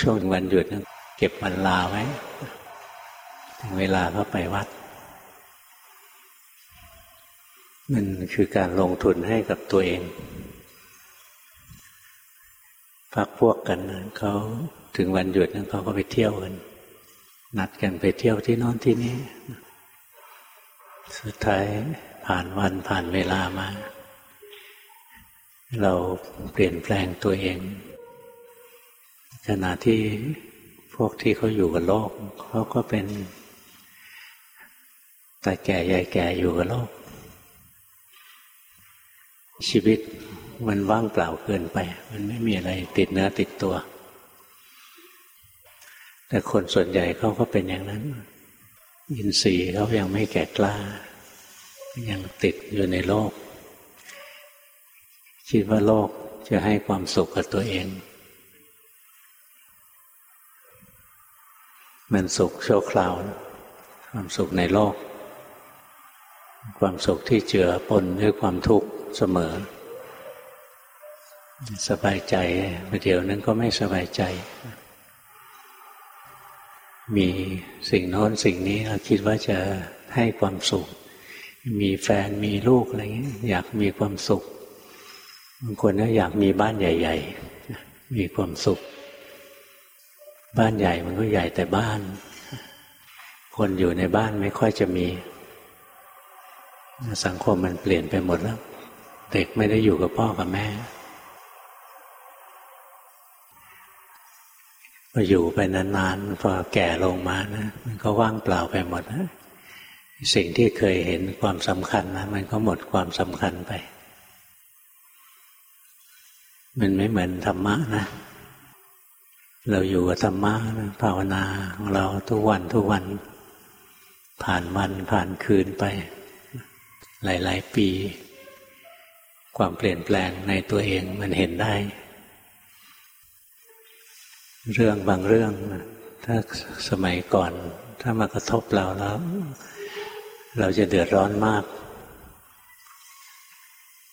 ช่วงวันหยุดเก็บวันลาไว้ ถึงเวลาก็ไปวัด มันคือการลงทุนให้กับตัวเองพักพวกกันเขาถึงวันหยุดเขาก็ไปเที่ยวกัน นัดกันไปเที่ยวที่นอนที่นี้สุดท้ายผ่านวันผ่านเวลามา เราเปลี่ยนแปลงตัวเอง ขณะที่พวกที่เขาอยู่กับโลกเขาก็เป็นแต่แก่ใหญ่แก่อยู่กับโลก ชีวิตมันว่างเปล่าเกินไป มันไม่มีอะไรติดเนื้อติดตัว แต่คนส่วนใหญ่เขาก็เป็นอย่างนั้น อินทรีย์เขายังไม่แก่กล้า ยังติดอยู่ในโลก คิดว่าโลกจะให้ความสุขกับตัวเอง มันสุขชั่วคราว ความสุขในโลก ความสุขที่เจือปนด้วยความทุกข์เสมอ สบายใจประเดี๋ยวนั้นก็ไม่สบายใจ มีสิ่งโน้นสิ่งนี้เราคิดว่าจะให้ความสุข มีแฟนมีลูกอะไรเงี้ยอยากมีความสุขบางคนก็อยากมีบ้านใหญ่ ๆ มีความสุข บ้านใหญ่มันก็ใหญ่แต่บ้าน คนอยู่ในบ้านไม่ค่อยจะมี สังคมมันเปลี่ยนไปหมดแล้ว เด็กไม่ได้อยู่กับพ่อกับแม่พออยู่ไปนานๆพอแก่ลงมานะมันก็ว่างเปล่าไปหมดนะสิ่งที่เคยเห็นความสำคัญนะมันก็หมดความสำคัญไป มันไม่เหมือนธรรมะนะ เราอยู่กับธรรมะภาวนาของเราทุกวันทุกวัน ผ่านวันผ่านคืนไป หลาย ๆ ปี ความเปลี่ยนแปลงในตัวเองมันเห็นได้ เรื่องบางเรื่อง ถ้าสมัยก่อน ถ้ามากระทบเราแล้ว เราจะเดือดร้อนมาก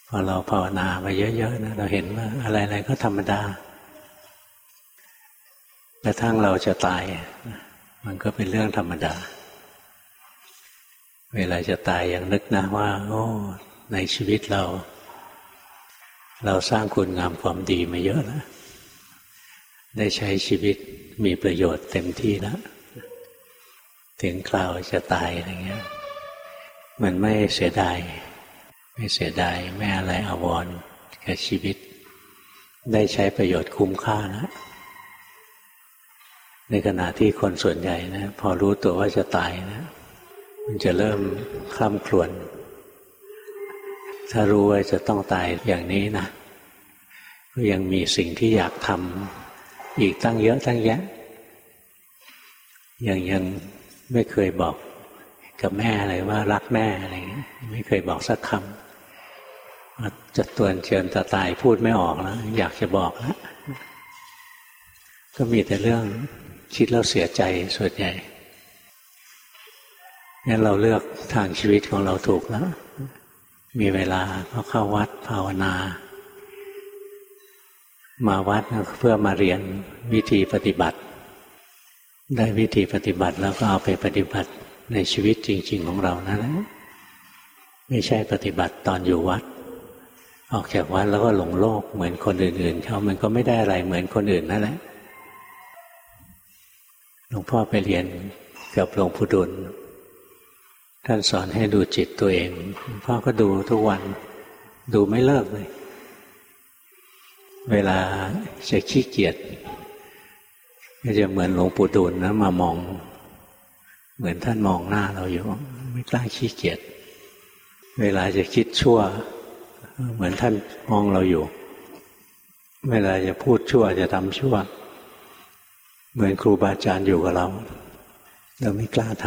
พอเราภาวนามาเยอะ ๆ นะ เราเห็นว่าอะไร ๆ ก็ธรรมดา กระทั่งเราจะตาย มันก็เป็นเรื่องธรรมดา เวลาจะตายอย่างนึกนะว่า โอ้ ในชีวิตเรา เราสร้างคุณงามความดีมาเยอะแล้วได้ใช้ชีวิตมีประโยชน์เต็มที่แล้วถึงคราวจะตายอะไรเงี้ย มันไม่เสียดาย ไม่เสียดายไม่อะไรอาวรกับชีวิต ได้ใช้ประโยชน์คุ้มค่าแล้ว ในขณะที่คนส่วนใหญ่นะพอรู้ตัวว่าจะตายนะมันจะเริ่มคล่ำครวญถ้ารู้ว่าจะต้องตายอย่างนี้นะก็ยังมีสิ่งที่อยากทำอีกตั้งเยอะตั้งแยะยังยังไม่เคยบอกกับแม่เลยว่ารักแม่อะไรไม่เคยบอกสักคำว่าจะตวนเชิญตาตายพูดไม่ออกแล้วอยากจะบอกแล้วก็มีแต่เรื่อง คิดแล้วเสียใจส่วนใหญ่งั้นเราเลือกทางชีวิตของเราถูกแล้ว มีเวลาก็เข้าวัดภาวนา มาวัดเพื่อมาเรียนวิธีปฏิบัติ ได้วิธีปฏิบัติแล้วก็เอาไปปฏิบัติในชีวิตจริง ๆ ของเรานั่นแหละไม่ใช่ปฏิบัติตอนอยู่วัด ออกจากวัดแล้วก็หลงโลกเหมือนคนอื่นๆเขามันก็ไม่ได้อะไรเหมือนคนอื่นนั่นแหละ ลวงพ่อไปเรียนกับหลวงปู่ดุลท่านสอนให้ดูจิตตัวเองหลวงพ่อก็ดูทุกวัน ดูไม่เลิกเลย เวลาจะขี้เกียจก็จะเหมือนหลวงปู่ดูลนะมามอง เหมือนท่านมองหน้าเราอยู่ ไม่กล้าขี้เกียจเวลาจะคิดชั่ว เหมือนท่านมองเราอยู่ เวลาจะพูดชั่วจะทำชั่ว เหมือนครูบาอาจารย์อยู่กับเรา เราไม่กล้าท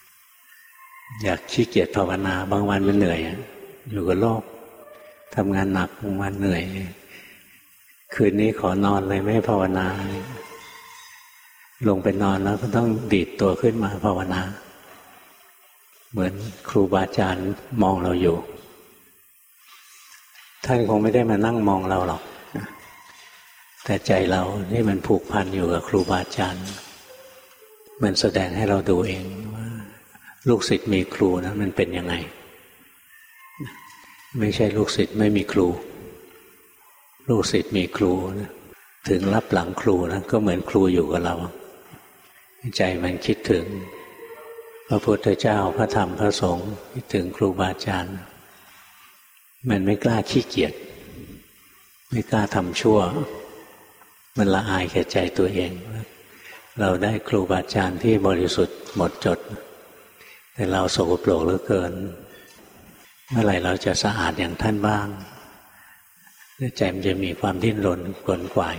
ำอยากขี้เกียจภาวนา บางวันมันเหนื่อย อยู่กับโลกทำงานหนักบางวันเหนื่อย คืนนี้ขอนอนเลยไม่ภาวนา ลงไปนอนแล้วก็ต้องดีดตัวขึ้นมาภาวนา เหมือนครูบาอาจารย์มองเราอยู่ ท่านคงไม่ได้มานั่งมองเราหรอก แต่ใจเราที่มันผูกพันอยู่กับครูบาอาจารย์มันแสดงให้เราดูเองว่า ลูกศิษย์มีครูนะมันเป็นยังไง ไม่ใช่ลูกศิษย์ไม่มีครู ลูกศิษย์มีครูนะถึงรับหลังครูนะก็เหมือนครูอยู่กับเรา ใจมันคิดถึง พระพุทธเจ้าพระธรรมพระสงฆ์คิดถึงครูบาอาจารย์ มันไม่กล้าขี้เกียจไม่กล้าทำชั่ว มันละอายแก่ใจตัวเอง เราได้ครูบาอาจารย์ที่บริสุทธิ์หมดจด แต่เราสกปรกเหลือเกิน เมื่อไหร่เราจะสะอาดอย่างท่านบ้างใจมันจะมีความดิ้นรนกลนกวาย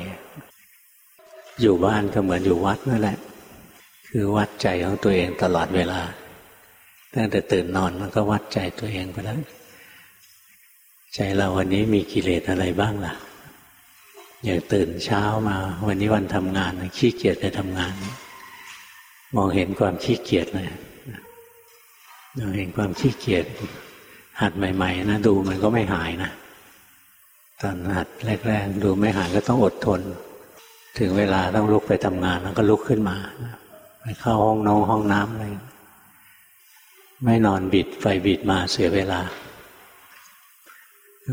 อยู่บ้านก็เหมือนอยู่วัดนั่นแหละ คือวัดใจของตัวเองตลอดเวลาตั้งแต่ตื่นนอนมันก็วัดใจตัวเองไปแล้ว ใจเราวันนี้มีกิเลสอะไรบ้างล่ะ อย่างตื่นเช้ามา วันนี้วันทำงานขี้เกียจไปทำงาน มองเห็นความขี้เกียจเลยมองเห็นความขี้เกียจหัดใหม่ ๆ นะดูมันก็ไม่หายนะตอนหัดแรกๆดูไม่หายก็ต้องอดทน ถึงเวลาต้องลุกไปทำงานแล้วก็ลุกขึ้นมาไปเข้าห้องน้องห้องน้ำอะไรไม่นอนบิดไฟบิดมาเสียเวลา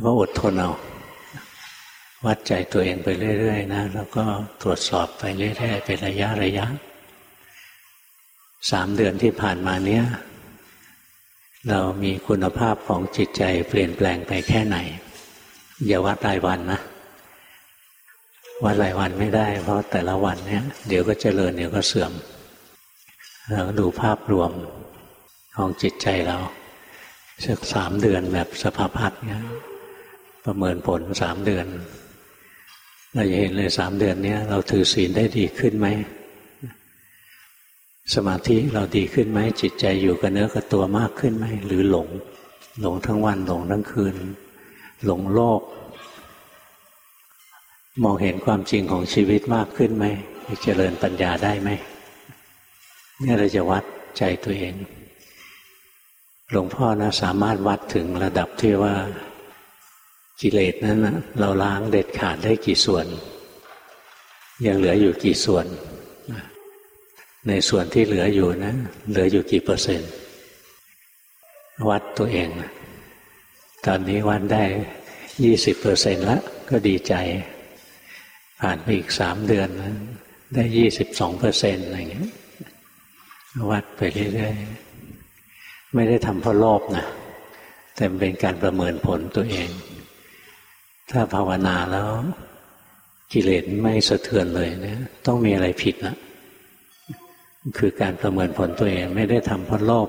ก็อดทนเอา วัดใจตัวเองไปเรื่อยๆนะแล้วก็ตรวจสอบไปเรื่อยๆเป็นระยะระยะสามเดือนที่ผ่านมาเนี้ยเรามีคุณภาพของจิตใจเปลี่ยนแปลงไปแค่ไหน อย่าวัดรายวันนะวัดรายวันไม่ได้ เพราะแต่ละวันเนี้ยเดี๋ยวก็เจริญเดี๋ยวก็เสื่อม เราดูภาพรวมของจิตใจเราสักสามเดือนแบบสภาพัดเนี้ยประเมินผลสามเดือน เราจะเห็นเลยสามเดือนนี้เราถือศีลได้ดีขึ้นไหม สมาธิเราดีขึ้นไหม จิตใจอยู่กับเนื้อกับตัวมากขึ้นไหม หรือหลง หลงทั้งวันหลงทั้งคืน หลงโลก มองเห็นความจริงของชีวิตมากขึ้นไหมเจริญปัญญาได้ไหมนี่เราจะวัดใจตัวเอง หลวงพ่อนะสามารถวัดถึงระดับที่ว่า กิเลสนั้นนะเราล้างเด็ดขาดได้กี่ส่วน ยังเหลืออยู่กี่ส่วน ในส่วนที่เหลืออยู่นะ เหลืออยู่กี่เปอร์เซ็นต์ วัดตัวเอง ตอนนี้วัดได้ยี่สิบเปอร์เซ็นต์แล้วก็ดีใจ ผ่านไปอีกสามเดือนนะได้ยี่สิบสองเปอร์เซ็นต์อะไรอย่างเงี้ยวัดไปเรื่อยๆไม่ได้ทำเพราะโลภนะแต่เป็นการประเมินผลตัวเอง ถ้าภาวนาแล้ว กิเลสไม่สะเทือนเลยเนะต้องมีอะไรผิดนะคือการประเมินผลตัวเองไม่ได้ทำเพราะโลภ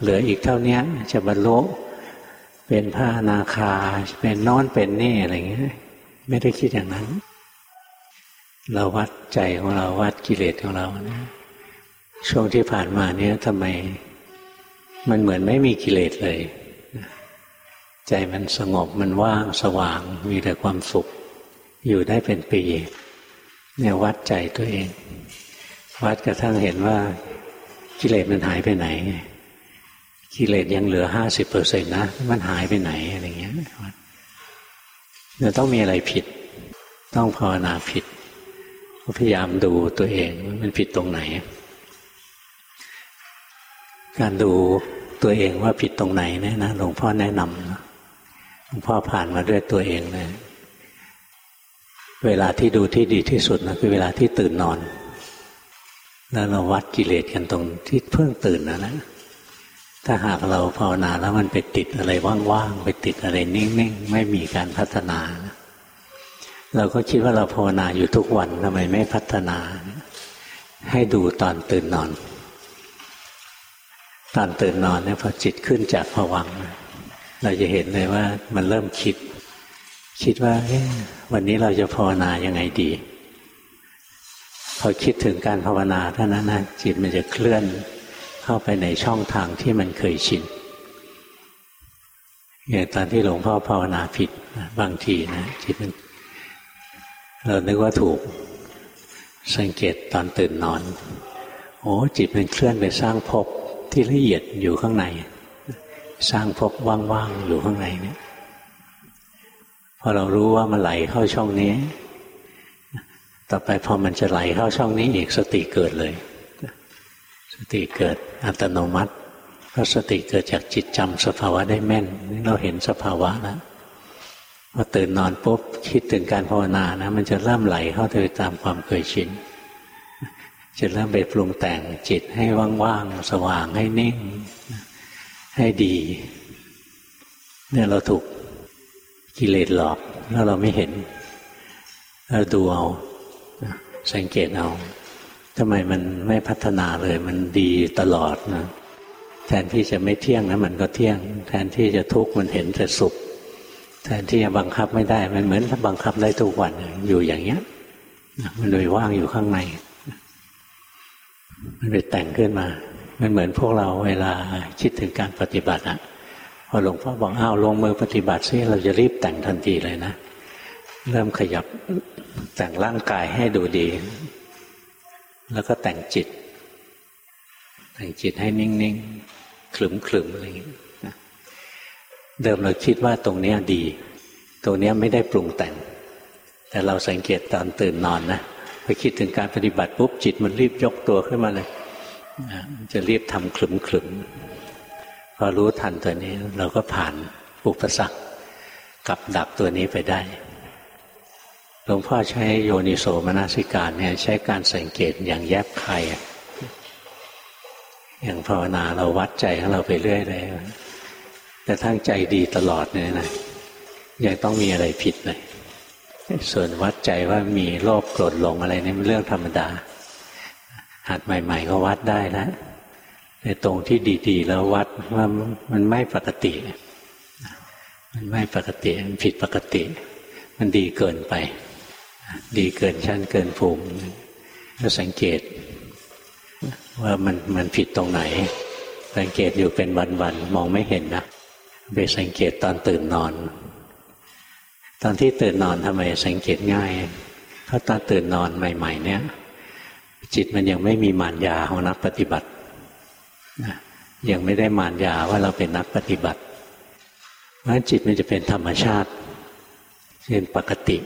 เหลืออีกเท่านี้จะบรรลุเป็นพระนาคา เป็นนอนเป็นนี่อะไรเงี้ยไม่ได้คิดอย่างนั้น เราวัดใจของเราวัดกิเลสของเรานะช่วงที่ผ่านมาเนี้ยทำไม มันเหมือนไม่มีกิเลสเลย ใจมันสงบมันว่างสว่างมีแต่ความสุข อยู่ได้เป็นปีเนี่ยวัดใจตัวเอง วัดกระทั่งเห็นว่ากิเลสมันหายไปไหนกิเลสยังเหลือห้าสิบเปอร์เซ็นต์นะมันหายไปไหนอะไรเงี้ยเราต้องมีอะไรผิด ต้องภาวนาผิดพยายามดูตัวเองว่ามันผิดตรงไหน การดูตัวเองว่าผิดตรงไหนเนี่ยนะหลวงพ่อแนะนำนะ พ่อผ่านมาด้วยตัวเองเลยเวลาที่ดูที่ดีที่สุดนะคือเวลาที่ตื่นนอนแล้วเราวัดกิเลสกันตรงที่เพิ่งตื่นนะนะถ้าหากเราภาวนาแล้วมันไปติดอะไรว่างๆไปติดอะไรนิ่งๆไม่มีการพัฒนาเราก็คิดว่าเราภาวนาอยู่ทุกวันทำไมไม่พัฒนา ให้ดูตอนตื่นนอน ตอนตื่นนอนเนี่ยพอจิตขึ้นจากผวัง เราจะเห็นเลยว่ามันเริ่มคิด คิดว่าวันนี้เราจะภาวนายังไงดี พอคิดถึงการภาวนาเท่านั้นนะจิตมันจะเคลื่อนเข้าไปในช่องทางที่มันเคยชินอย่างตอนที่หลวงพ่อภาวนาผิดบางทีนะจิตมันเรานึกว่าถูกสังเกตตอนตื่นนอน โอ้จิตมันเคลื่อนไปสร้างภพที่ละเอียดอยู่ข้างใน สร้างพบว่างๆอยู่ข้างในเนี่ยพอเรารู้ว่ามันไหลเข้าช่องนี้ ต่อไปพอมันจะไหลเข้าช่องนี้อีกสติเกิดเลย สติเกิดอัตโนมัติเพราะสติเกิดจากจิตจำสภาวะได้แม่นเราเห็นสภาวะแล้วพอตื่นนอนปุ๊บคิดถึงการภาวนานะมันจะเริ่มไหลเข้าไปตามความเคยชินจะเริ่มไปปรุงแต่งจิตให้ว่างๆสว่างให้นิ่ง ให้ดี เนี่ยเราถูกกิเลสหลอกแล้วเราไม่เห็นเราดูเอาสังเกตเอาทำไมมันไม่พัฒนาเลย มันดีตลอดนะแทนที่จะไม่เที่ยงนะมันก็เที่ยง แทนที่จะทุกข์มันเห็นแต่สุข แทนที่จะบังคับไม่ได้ มันเหมือนบังคับได้ทุกวันอยู่อย่างเงี้ยมันโดยว่างอยู่ข้างใน มันไปแต่งขึ้นมา มันเหมือนพวกเราเวลาคิดถึงการปฏิบัติอะพอหลวงพ่อบอกอ้าวลงมือปฏิบัติซิเราจะรีบแต่งทันทีเลยนะ เริ่มขยับแต่งร่างกายให้ดูดี แล้วก็แต่งจิต แต่งจิตให้นิ่งๆขลุ่มๆอะไรอย่างนี้เดิมเราคิดว่าตรงนี้ดี ตรงนี้ไม่ได้ปรุงแต่ง แต่เราสังเกตตอนตื่นนอนนะพอคิดถึงการปฏิบัติปุ๊บจิตมันรีบยกตัวขึ้นมาเลย จะรีบทำขลุ่มขลุ่มพอรู้ทันตัวนี้ เราก็ผ่านอุปสรรคกับดับตัวนี้ไปได้หลวงพ่อใช้โยนิโสมนสิการเนี่ยใช้การสังเกตอย่างแยบคายอย่างภาวนาเราวัดใจของเราไปเรื่อยเลยแต่ทั้งใจดีตลอดเนี่ยนะยังต้องมีอะไรผิดเลยส่วนวัดใจว่ามีโลภโกรธหลงอะไรนี่เป็นเรื่องธรรมดา หัดใหม่ ๆ ก็วัดได้แล้วในตรงที่ดีๆ แล้ววัดว่ามันไม่ปกติ มันไม่ปกติมันผิดปกติ มันดีเกินไป ดีเกินชั้นเกินภูมิก็สังเกต ว่ามันมันผิดตรงไหน สังเกตอยู่เป็นวันๆมองไม่เห็นนะไปสังเกตตอนตื่นนอน ตอนที่ตื่นนอนทำไมสังเกตง่ายเพราะตอนตื่นนอนใหม่ ๆ เนี่ย จิตมันยังไม่มีมารยาของนักปฏิบัติยังไม่ได้มารยาว่าเราเป็นนักปฏิบัติเพราะจิตมันจะเป็นธรรมชาติเป็นปกติ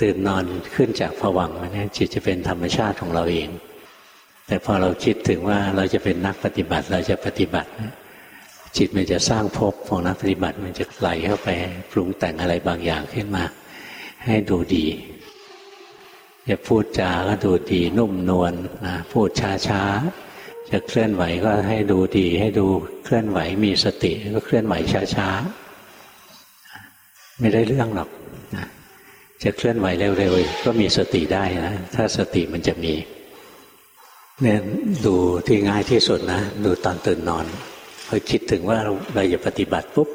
ตื่นนอนขึ้นจากผวังมาเนี่จิตจะเป็นธรรมชาติของเราเอง แต่พอเราคิดถึงว่าเราจะเป็นนักปฏิบัติเราจะปฏิบัติ จิตมันจะสร้างภพของนักปฏิบัติมันจะไหลเข้าไปปรุงแต่งอะไรบางอย่างขึ้นมา ให้ดูดี จะพูดจาก็ดูดีนุ่มนวลนะพูดช้าช้าจะเคลื่อนไหวก็ให้ดูดี ให้ดูเคลื่อนไหวมีสติก็เคลื่อนไหวช้าช้าไม่ได้เรื่องหรอกนะจะเคลื่อนไหวเร็วๆก็มีสติได้นะถ้าสติมันจะมีเนี่ยดูที่ง่ายที่สุดนะ ดูตอนตื่นนอนพอคิดถึงว่าเราจะปฏิบัติปุ๊บ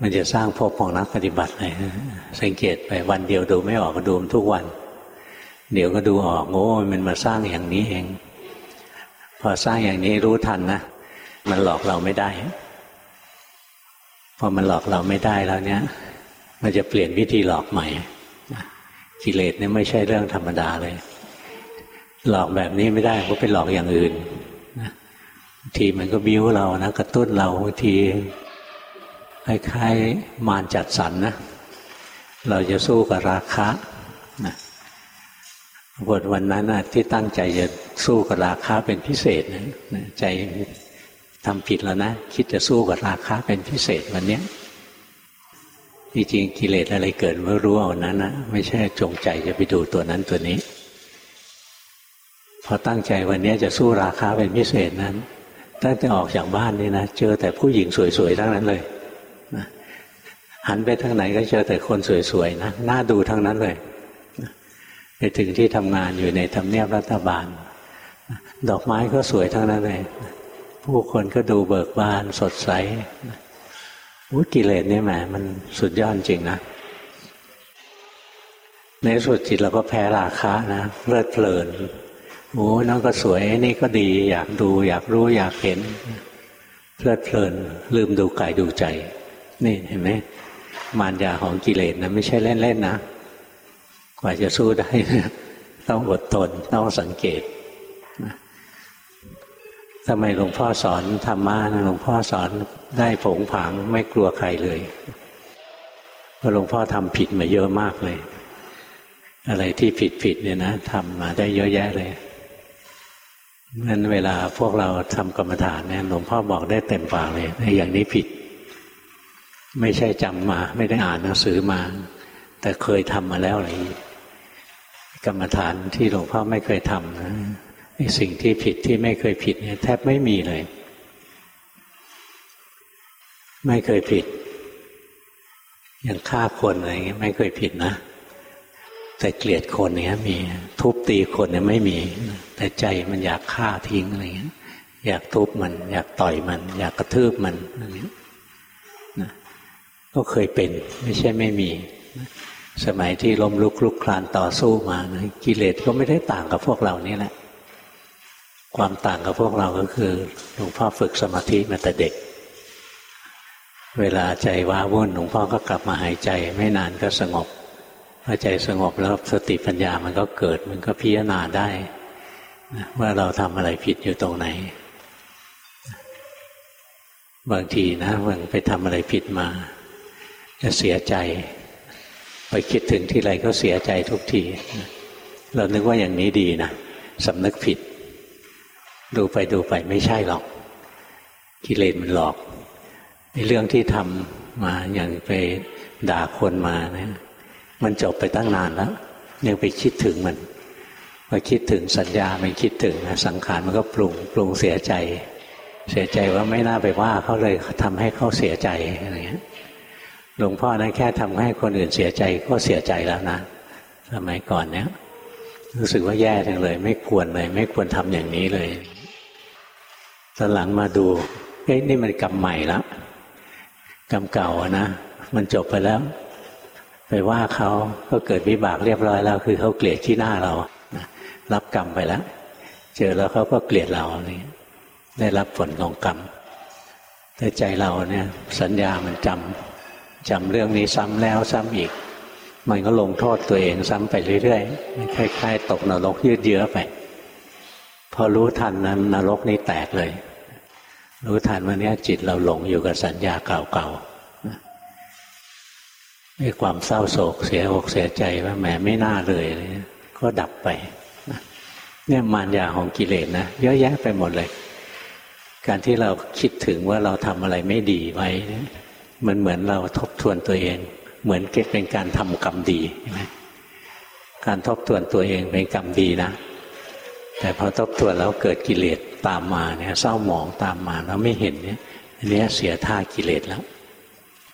มันจะสร้างพบของนักปฏิบัติเลยสังเกตไปวันเดียวดูไม่ออกก็ดูทุกวัน เดี๋ยวก็ดูออกโอ้มันมาสร้างอย่างนี้เอง พอสร้างอย่างนี้รู้ทันนะมันหลอกเราไม่ได้พอมันหลอกเราไม่ได้แล้วเนี้ยมันจะเปลี่ยนวิธีหลอกใหม่กิเลสเนี่ยไม่ใช่เรื่องธรรมดาเลย หลอกแบบนี้ไม่ได้ก็ไปหลอกอย่างอื่นทีมันก็บิ้วเรานะกระตุ้นเราบางทีคล้ายๆมารจัดสรรนนะเราจะสู้กับราคะ บทวันนั้นที่ตั้งใจจะสู้กับราคะเป็นพิเศษนะใจทำผิดแล้วนะ คิดจะสู้กับราคะเป็นพิเศษวันนี้จริงกิเลสอะไรเกิดเมื่อรู้เอานั้นนะไม่ใช่จงใจจะไปดูตัวนั้นตัวนี้ พอตั้งใจวันนี้จะสู้ราคาเป็นพิเศษนั้นตั้งแต่ออกจากบ้านนี่นะเจอแต่ผู้หญิงสวยๆทั้งนั้นเลยหันไปทางไหนก็เจอแต่คนสวยๆนะน่าดูทั้งนั้นเลย ไปถึงที่ทำงานอยู่ในทำเนียบรัฐบาล ดอกไม้ก็สวยทั้งนั้นเลยผู้คนก็ดูเบิกบานสดใสวุกิเลสเนี่ยแหมมันสุดยอดจริงนะ ในสุดจิตเราก็แพ้ราคะนะเลิดเพลินโอ้นั่นก็สวยนี่ก็ดี อยากดู อยากรู้อยากเห็น เพลิดเพลิน ลืมดูกายดูใจ นี่เห็นไหมมารยาของกิเลสนะไม่ใช่เล่นๆนะ กว่าจะสู้ได้ ต้องอดทนต้องสังเกตทำไมหลวงพ่อสอนธรรมะหลวงพ่อสอนได้ผงผางไม่กลัวใครเลยเพราะหลวงพ่อทำผิดมาเยอะมากเลย อะไรที่ผิดผิดเนี่ยนะทำมาได้เยอะแยะเลยงั้นเวลาพวกเราทำกรรมฐานเนี่ยหลวงพ่อบอกได้เต็มปากเลยในอย่างนี้ผิด ไม่ใช่จำมา ไม่ได้อ่านหนังสือมา แต่เคยทำมาแล้วอะไร กรรมฐานที่หลวงพ่อไม่เคยทำนะสิ่งที่ผิดที่ไม่เคยผิดเนี่ยแทบไม่มีเลย ไม่เคยผิด อย่างฆ่าคนอะไรเงี้ยไม่เคยผิดนะ แต่เกลียดคนเนี้ยมีทุบตีคนเนี่ยไม่มี แต่ใจมันอยากฆ่าทิ้งอะไรเงี้ยอยากทุบมัน อยากต่อยมัน อยากกระทืบมันอะไรเงี้ยนะก็เคยเป็นไม่ใช่ไม่มี สมัยที่ล้มลุกลุกคลานต่อสู้มานะกิเลสก็ไม่ได้ต่างกับพวกเรานี่แหละ ความต่างกับพวกเราก็คือหลวงพ่อฝึกสมาธิมาแต่เด็ก เวลาใจว้าวุ่นหลวงพ่อก็กลับมาหายใจไม่นานก็สงบพอใจสงบแล้วสติปัญญามันก็เกิดมันก็พิจารณาได้ว่าเราทำอะไรผิดอยู่ตรงไหน บางทีนะมันไปทำอะไรผิดมา จะเสียใจ ไปคิดถึงที่ไรก็เสียใจทุกที เรานึกว่าอย่างนี้ดีนะสำนึกผิด ดูไปดูไปไม่ใช่หรอก กิเลสมันหลอกในเรื่องที่ทำมาอย่างไปด่าคนมานะมันจบไปตั้งนานแล้วยังไปคิดถึงมันพอคิดถึงสัญญามันคิดถึงสังขารมันก็ปรุงปรุงเสียใจ เสียใจว่าไม่น่าไปว่าเขาเลยทำให้เขาเสียใจอะไรเงี้ย หลวงพ่อนั้นแค่ทำให้คนอื่นเสียใจก็เสียใจแล้วนะสมัยก่อนเนี้ยรู้สึกว่าแย่จังเลย ไม่ควรเลย ไม่ควรทำอย่างนี้เลยตอนหลังมาดูเฮ้ยนี่มันกรรมใหม่แล้วกรรมเก่านะมันจบไปแล้ว ไปว่าเขาก็เกิดวิบากเรียบร้อยแล้ว คือเขาเกลียดที่หน้าเรารับกรรมไปแล้ว เจอแล้วเขาก็เกลียดเราเนี่ได้รับผลของกรรมแต่ใจเราเนี่ย สัญญามันจำ จำเรื่องนี้ซ้ำแล้วซ้ำอีก มันก็ลงโทษตัวเองซ้ำไปเรื่อยๆคล้ายๆ ตกนรกยืดเยื้อไป พอรู้ทันนั้นนรกนี้แตกเลย รู้ทันวันนี้จิตเราหลงอยู่กับสัญญาเก่าๆไอ้ความเศร้าโศกเสียอกเสียใจว่าแหมไม่น่าเลยก็ดับไปเนี่ยมารยาของกิเลสนะเยอะแยะไปหมดเลย การที่เราคิดถึงว่าเราทำอะไรไม่ดีไว้ มันเหมือนเราทบทวนตัวเอง เหมือนเก็เป็นการทำกรรมดีใช่ไหมการทบทวนตัวเองเป็นกรรมดีนะ แต่พอทบทวนแล้วเกิดกิเลสตามมาเนี่ยเศร้าหมองตามมาแล้วไม่เห็นเนี่ยอันนี้เสียท่ากิเลสแล้ว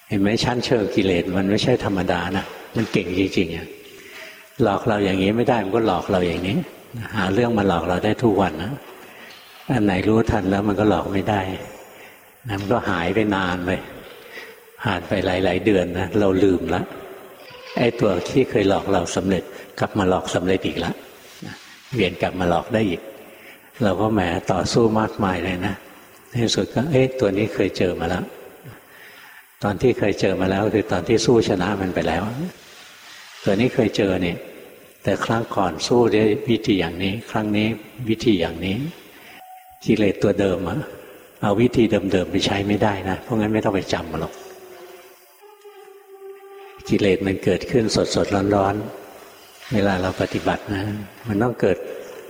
เห็นไหมชั้นเชิงกิเลสมันไม่ใช่ธรรมดานะมันเก่งจริงๆอะหลอกเราอย่างนี้ไม่ได้มันก็หลอกเราอย่างนี้ หาเรื่องมาหลอกเราได้ทุกวันนะอันไหนรู้ทันแล้วมันก็หลอกไม่ได้นะมันก็หายไปนานเลย ผ่านไปหลาย ๆ เดือนนะเราลืมละไอ้ตัวที่เคยหลอกเราสำเร็จ กลับมาหลอกสำเร็จอีกแล้วเวียนกลับมาหลอกได้อีก เราก็แหมต่อสู้มากมายเลยนะในสุดก็เอ๊ะตัวนี้เคยเจอมาแล้ว ตอนที่เคยเจอมาแล้วคือตอนที่สู้ชนะมันไปแล้ว ตัวนี้เคยเจอเนี่ยแต่ครั้งก่อนสู้ด้วยวิธีอย่างนี้ ครั้งนี้วิธีอย่างนี้กิเลสตัวเดิมอะเอาวิธีเดิมๆไปใช้ไม่ได้นะเพราะงั้นไม่ต้องไปจำมันหรอก กิเลสมันเกิดขึ้นสดๆร้อนๆเวลาเราปฏิบัตินะ มันต้องเกิด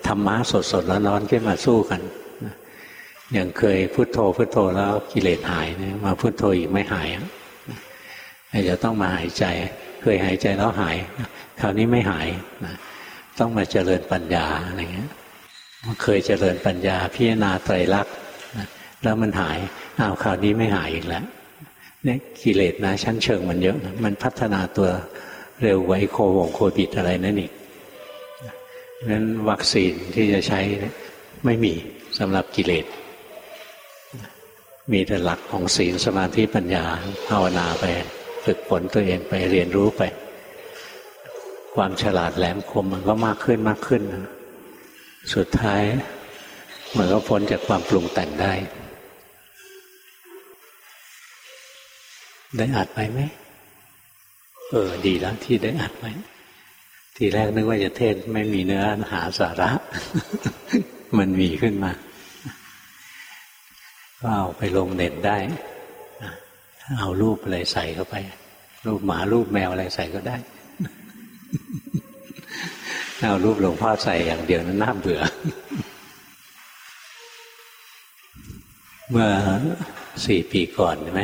ธรรมะสดๆร้อนๆขึ้นมาสู้กันอย่างเคยพุโทโธพุโทโธแล้วกิเลสหายนะมาพุโทโธอีกไม่หายอาจจะต้องมาหายใจ เคยหายใจแล้วหาย คราวนี้ไม่หายนะต้องมาเจริญปัญญาอะไรเงี้ยเคยเจริญปัญญาพิจารณาไตรลักษณ์แล้วมันหายอ้าวคราวนี้ไม่หายอีกแล้ว เนี่ยกิเลสนะชั้นเชิงมันเยอะนะมันพัฒนาตัวเร็วไวโควงโคบิดอะไรนั่นอีกนั้นวัคซีนที่จะใช้ไม่มีสำหรับกิเลส มีแต่หลักของศีลสมาธิปัญญาภาวนาไป ฝึกฝนตัวเองไปเรียนรู้ไป ความฉลาดแหลมคมมันก็มากขึ้นมากขึ้น สุดท้ายมันก็พ้นจากความปรุงแต่งได้ ได้อัดไปไหม เออ ดีแล้วที่ได้อัดไว้ทีแรกนึกว่าจะเทศไม่มีเนื้อหาสาระ มันมีขึ้นมา ก็เอาไปลงเน็ตได้เอารูปอะไรใส่เข้าไป รูปหมารูปแมวอะไรใส่ก็ได้ เอารูปหลวงพ่อใส่อย่างเดียวนั้นน่าเบื่อ เมื่อสี่ปีก่อนใช่ไหม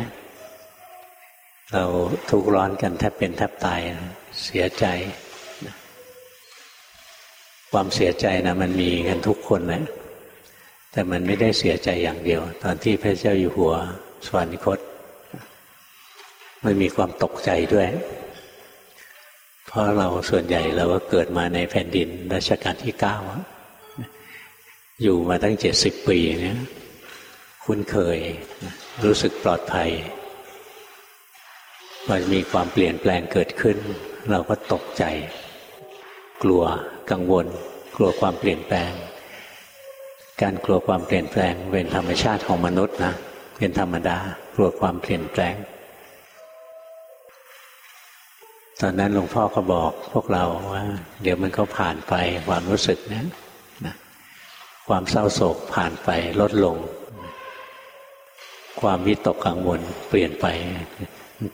เราทุกร้อนกันแทบเป็นแทบตายเสียใจความเสียใจนะมันมีกันทุกคนนะแต่มันไม่ได้เสียใจอย่างเดียว ตอนที่พระเจ้าอยู่หัวสวรรคต มันมีความตกใจด้วย เพราะเราส่วนใหญ่เราก็เกิดมาในแผ่นดินรัชกาลที่เก้าอยู่มาตั้งเจ็ดสิบปีเนี่ยคุ้นเคย รู้สึกปลอดภัย มันมีความเปลี่ยนแปลงเกิดขึ้น เราก็ตกใจ กลัวกังวล กลัวความเปลี่ยนแปลง การกลัวความเปลี่ยนแปลงเป็นธรรมชาติของมนุษย์นะเป็นธรรมดากลัวความเปลี่ยนแปลง ตอนนั้นหลวงพ่อก็บอกพวกเราว่า เดี๋ยวมันก็ผ่านไปความรู้สึกนะนะความเศร้าโศกผ่านไปลดลง ความวิตกกังวลเปลี่ยนไป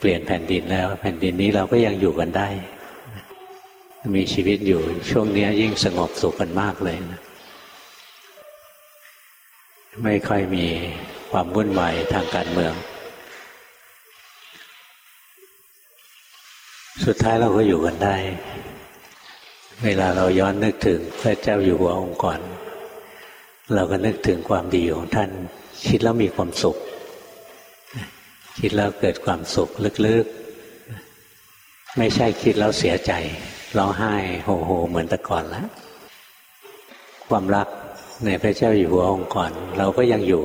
เปลี่ยนแผ่นดินแล้ว แผ่นดินนี้เราก็ยังอยู่กันได้ มีชีวิตอยู่ช่วงนี้ยิ่งสงบสุขกันมากเลยนะไม่ค่อยมีความวุ่นวายทางการเมือง สุดท้ายเราก็อยู่กันได้ เวลาเราย้อนนึกถึงพระเจ้าอยู่หัวองค์ก่อน เราก็นึกถึงความดีของท่าน คิดแล้วมีความสุข คิดแล้วเกิดความสุขลึกๆ ไม่ใช่คิดแล้วเสียใจร้องไห้โหโหเหมือนแต่ก่อนแล้วความรักในพระเจ้าอยู่หัวองค์ก่อน เราก็ยังอยู่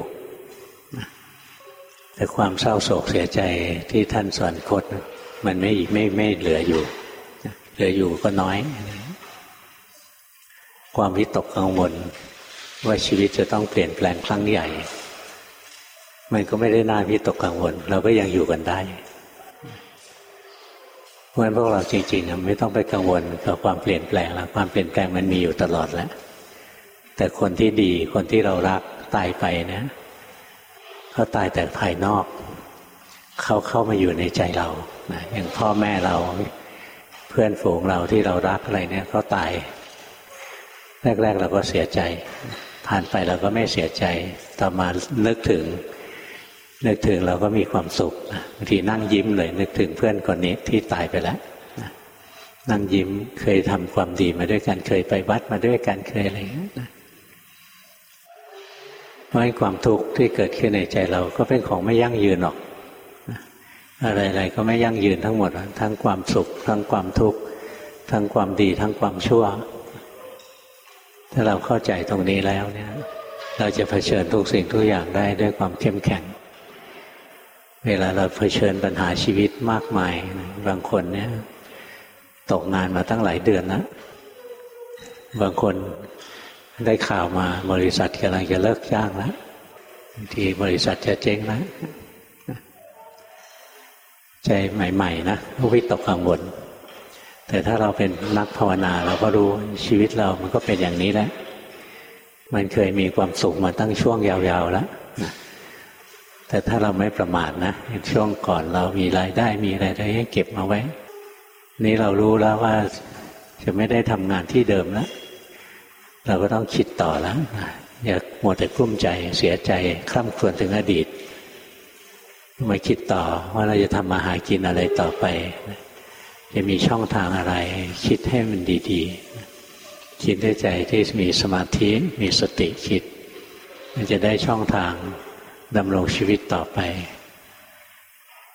แต่ความเศร้าโศกเสียใจที่ท่านสอนคต มันไม่ไม่ไม่เหลืออยู่ เหลืออยู่ก็น้อย ความวิตกกังวลว่าชีวิตจะต้องเปลี่ยนแปลงครั้งใหญ่ มันก็ไม่ได้น่าวิตกกังวล เราก็ยังอยู่กันได้เพราะฉะนั้นพวกเราจริงๆไม่ต้องไปกังวลกับความเปลี่ยนแปลงแล้วความเปลี่ยนแปลงมันมีอยู่ตลอดแล้วแต่คนที่ดีคนที่เรารักตายไปเนี่ยเขาตายแต่ภายนอก เขาเข้ามาอยู่ในใจเรานะอย่างพ่อแม่เราเพื่อนฝูงเราที่เรารักอะไรเนี่ยเขาตาย แรกๆเราก็เสียใจ ผ่านไปเราก็ไม่เสียใจ ต่อมานึกถึง นึกถึงเราก็มีความสุขบางทีนั่งยิ้มเลย นึกถึงเพื่อนคนนี้ที่ตายไปแล้วนั่งยิ้มเคยทำความดีมาด้วยกันเคยไปวัดมาด้วยกันเคยอะไรอย่างนี้นะเพราะความทุกข์ที่เกิดขึ้นในใจเราก็เป็นของไม่ยั่งยืนหรอก อะไรๆก็ไม่ยั่งยืนทั้งหมด ทั้งความสุข ทั้งความทุกข์ ทั้งความดี ทั้งความชั่ว ถ้าเราเข้าใจตรงนี้แล้วเนี่ย เราจะเผชิญทุกสิ่งทุกอย่างได้ด้วยความเข้มแข็ง เวลาเราเผชิญปัญหาชีวิตมากมาย บางคนเนี่ยตกงานมาตั้งหลายเดือนนะบางคนได้ข่าวมาบริษัทกำลังจะเลิกจ้างแล้วบางทีบริษัทจะเจ๊งแล้วใจใหม่ๆนะวิตกกังวล แต่ถ้าเราเป็นนักภาวนาเราก็รู้ชีวิตเรามันก็เป็นอย่างนี้แหละมันเคยมีความสุขมาตั้งช่วงยาวๆแล้ว แต่ถ้าเราไม่ประมาทนะช่วงก่อนเรามีรายได้มีอะไรได้ให้เก็บมาไว้ นี้เรารู้แล้วว่าจะไม่ได้ทำงานที่เดิมแล้วเราก็ต้องคิดต่อแล้วอย่าหมดแต่กลุ้มใจเสียใจคร่ำครวญถึงอดีตมาคิดต่อว่าเราจะทำมาหากินอะไรต่อไป จะมีช่องทางอะไร คิดให้มันดีๆ คิดด้วยใจที่มีสมาธิมีสติคิด มันจะได้ช่องทาง ดำรงชีวิตต่อไป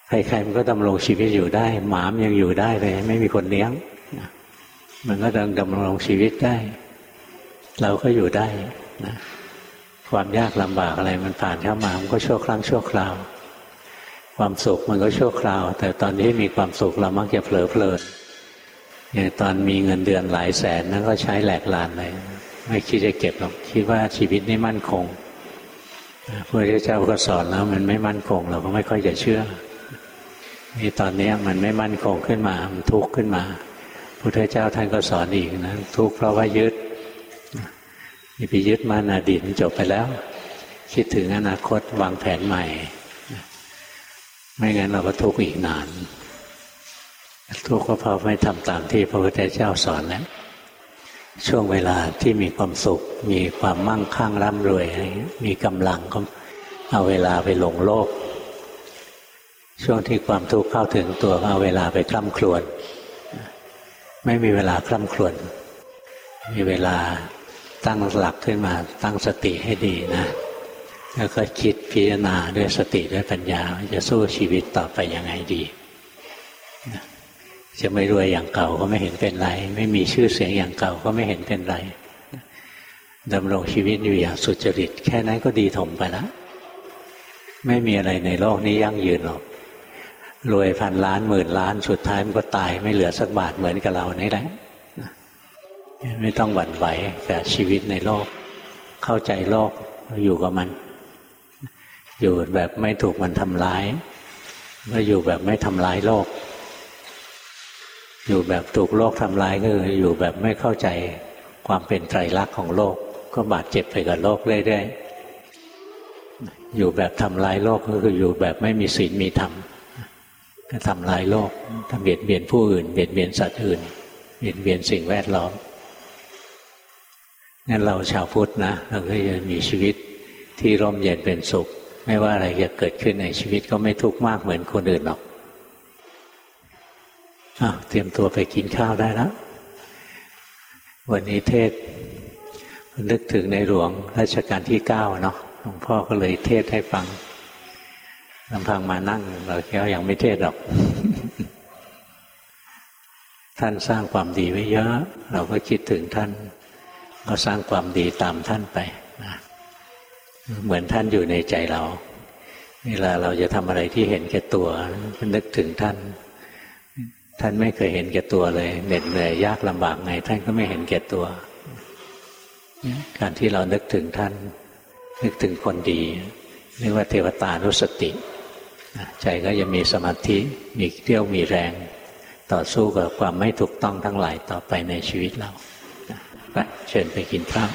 ใครๆมันก็ดำรงชีวิตอยู่ได้ หมามยังอยู่ได้เลย ไม่มีคนเลี้ยง มันก็ดังดำรงชีวิตได้ เราก็อยู่ได้นะความยากลำบากอะไรมันผ่านเข้ามา มันก็ชั่วครั้งชั่วคราว ความสุขมันก็ชั่วคราว แต่ตอนที่มีความสุขเรามักจะเผลอเพลินอย่างตอนมีเงินเดือนหลายแสนนั้นก็ใช้แหลกลานเลย ไม่คิดจะเก็บหรอกคิดว่าชีวิตนี้มั่นคง พระพุทธเจ้าก็สอนแล้ว มันไม่มั่นคง เราก็ไม่ค่อยจะเชื่อนี่ตอนนี้มันไม่มั่นคงขึ้นมา มันทุกข์ขึ้นมาพระพุทธเจ้าท่านก็สอนอีกนะทุกข์เพราะว่ายึดนี่ไปยึดมาอดีตจบไปแล้ว คิดถึงอนาคตวางแผนใหม่ ไม่งั้นเราก็ทุกข์อีกนาน ทุกข์ก็เพราะไม่ทำตามที่พระพุทธเจ้าสอนแล้ว ช่วงเวลาที่มีความสุข มีความมั่งคั่งร่ำรวยอะไรมีกำลังก็เอาเวลาไปหลงโลก ช่วงที่ความทุกข์เข้าถึงตัวก็เอาเวลาไปคล่ำครวญไม่มีเวลาคล่ำครวญมีเวลาตั้งหลักขึ้นมาตั้งสติให้ดีนะ แล้วก็คิดพิจารณาด้วยสติด้วยปัญญาจะสู้ชีวิตต่อไปยังไงดี จะไม่รวยอย่างเก่าก็ไม่เห็นเป็นไร ไม่มีชื่อเสียงอย่างเก่าก็ไม่เห็นเป็นไรดำรงชีวิตอยู่อย่างสุจริต แค่นั้นก็ดีถมไปแล้วไม่มีอะไรในโลกนี้ยั่งยืนหรอกรวยพันล้านหมื่นล้านสุดท้ายมันก็ตายไม่เหลือสักบาทเหมือนกับเรานี่แหละไม่ต้องหวั่นไหวกับชีวิตในโลก เข้าใจโลกอยู่กับมัน อยู่แบบไม่ถูกมันทำร้ายก็อยู่แบบไม่ทำร้ายโลก อยู่แบบถูกโลกทำลายก็คืออยู่แบบไม่เข้าใจความเป็นไตรลักษณ์ของโลก ก็บาดเจ็บไปกับโลกเรื่อยๆอยู่แบบทำลายโลกก็คืออยู่แบบไม่มีศีลมีธรรมก็ทำลายโลกทำเบียดเบียนผู้อื่นเบียดเบียนสัตว์อื่นเบียดเบียนสิ่งแวดล้อมงั้นเราชาวพุทธนะเราก็จะมีชีวิตที่ร่มเย็นเป็นสุข ไม่ว่าอะไรจะเกิดขึ้นในชีวิตก็ไม่ทุกข์มากเหมือนคนอื่นหรอก เตรียมตัวไปกินข้าวได้แล้ว วันนี้เทศนึกถึงในหลวงรัชกาลที่เก้าเนาะหลวงพ่อก็เลยเทศให้ฟังลำพังมานั่งเราแก้วยังไม่เทศหรอก ท่านสร้างความดีไว้เยอะ เราก็คิดถึงท่าน ก็สร้างความดีตามท่านไปนะเหมือนท่านอยู่ในใจเรา เวลาเราจะทำอะไรที่เห็นแก่ตัวนึกถึงท่าน ท่านไม่เคยเห็นแก่ตัวเลยเหน็ดเหนื่อยยากลำบากไง ท่านก็ไม่เห็นแก่ตัว การที่เรานึกถึงท่าน นึกถึงคนดีเรียกว่าเทวตานุสติใจก็จะมีสมาธิมีเที่ยวมีแรง ต่อสู้กับความไม่ถูกต้องทั้งหลายต่อไปในชีวิตเราไปเชิญไปกินข้าว